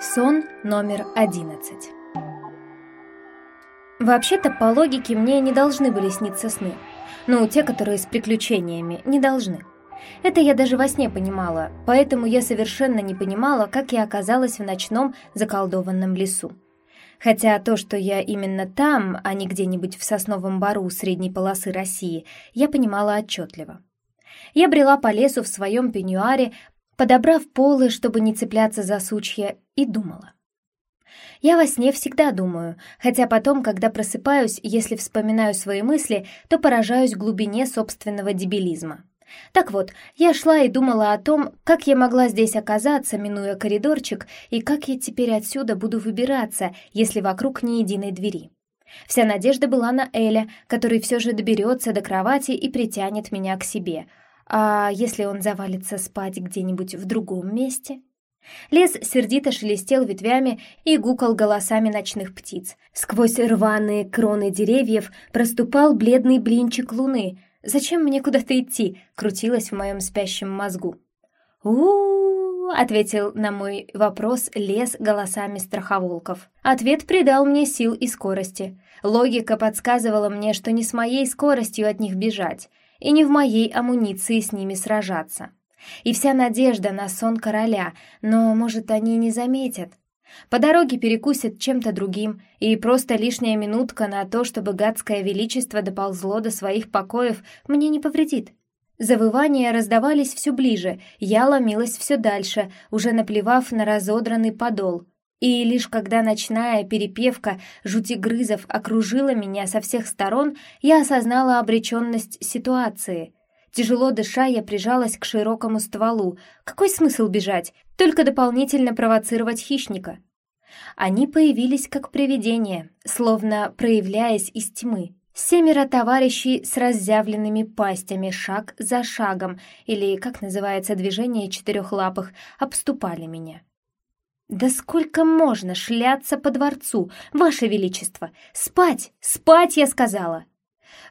Сон номер одиннадцать. Вообще-то, по логике, мне не должны были сниться сны. Ну, те, которые с приключениями, не должны. Это я даже во сне понимала, поэтому я совершенно не понимала, как я оказалась в ночном заколдованном лесу. Хотя то, что я именно там, а не где-нибудь в сосновом бару средней полосы России, я понимала отчетливо. Я брела по лесу в своем пеньюаре, подобрав полы, чтобы не цепляться за сучья, и думала. Я во сне всегда думаю, хотя потом, когда просыпаюсь, если вспоминаю свои мысли, то поражаюсь глубине собственного дебилизма. Так вот, я шла и думала о том, как я могла здесь оказаться, минуя коридорчик, и как я теперь отсюда буду выбираться, если вокруг ни единой двери. Вся надежда была на Эля, который все же доберется до кровати и притянет меня к себе — а если он завалится спать где-нибудь в другом месте? Лес сердито шелестел ветвями и гукал голосами ночных птиц. Сквозь рваные кроны деревьев проступал бледный блинчик луны. «Зачем мне куда-то идти?» — крутилось в моем спящем мозгу. у, ответил на мой вопрос лес голосами страховолков. Ответ придал мне сил и скорости. Логика подсказывала мне, что не с моей скоростью от них бежать и не в моей амуниции с ними сражаться. И вся надежда на сон короля, но, может, они не заметят. По дороге перекусят чем-то другим, и просто лишняя минутка на то, чтобы гадское величество доползло до своих покоев, мне не повредит. Завывания раздавались все ближе, я ломилась все дальше, уже наплевав на разодранный подол, и лишь когда ночная перепевка жутигрызов окружила меня со всех сторон, я осознала обреченность ситуации. Тяжело дыша, я прижалась к широкому стволу. Какой смысл бежать? Только дополнительно провоцировать хищника. Они появились как привидения, словно проявляясь из тьмы. Семеро товарищей с разъявленными пастями шаг за шагом, или, как называется движение четырехлапых, обступали меня. «Да сколько можно шляться по дворцу, Ваше Величество! Спать! Спать, я сказала!»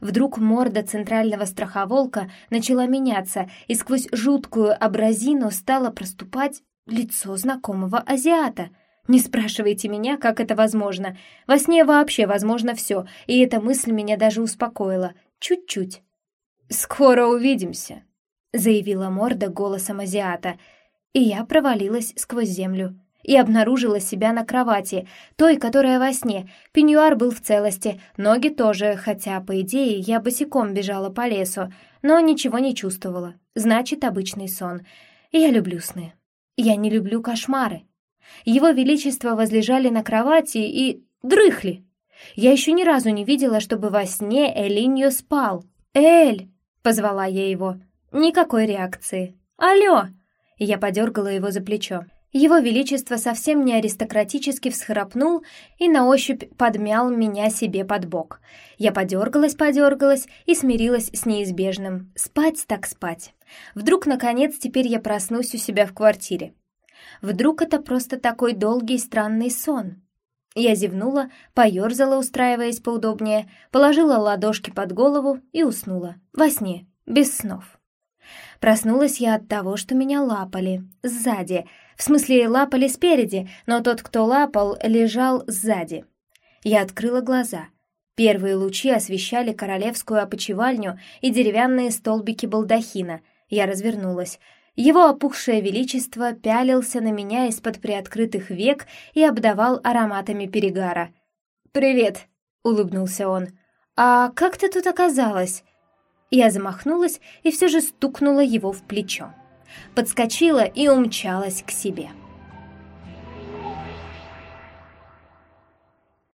Вдруг морда центрального страховолка начала меняться, и сквозь жуткую абразину стало проступать лицо знакомого азиата. Не спрашивайте меня, как это возможно. Во сне вообще возможно все, и эта мысль меня даже успокоила. Чуть-чуть. «Скоро увидимся», — заявила морда голосом азиата, и я провалилась сквозь землю и обнаружила себя на кровати, той, которая во сне. Пеньюар был в целости, ноги тоже, хотя, по идее, я босиком бежала по лесу, но ничего не чувствовала. Значит, обычный сон. Я люблю сны. Я не люблю кошмары. Его Величество возлежали на кровати и дрыхли. Я еще ни разу не видела, чтобы во сне Элиньо спал. «Эль!» — позвала я его. Никакой реакции. «Алло!» Я подергала его за плечо. Его Величество совсем не аристократически всхрапнул и на ощупь подмял меня себе под бок. Я подергалась-подергалась и смирилась с неизбежным. Спать так спать. Вдруг, наконец, теперь я проснусь у себя в квартире. Вдруг это просто такой долгий странный сон. Я зевнула, поерзала, устраиваясь поудобнее, положила ладошки под голову и уснула. Во сне, без снов. Проснулась я от того, что меня лапали, сзади — в смысле, лапали спереди, но тот, кто лапал, лежал сзади. Я открыла глаза. Первые лучи освещали королевскую опочивальню и деревянные столбики балдахина. Я развернулась. Его опухшее величество пялился на меня из-под приоткрытых век и обдавал ароматами перегара. «Привет», — улыбнулся он. «А как ты тут оказалась?» Я замахнулась и все же стукнула его в плечо подскочила и умчалась к себе.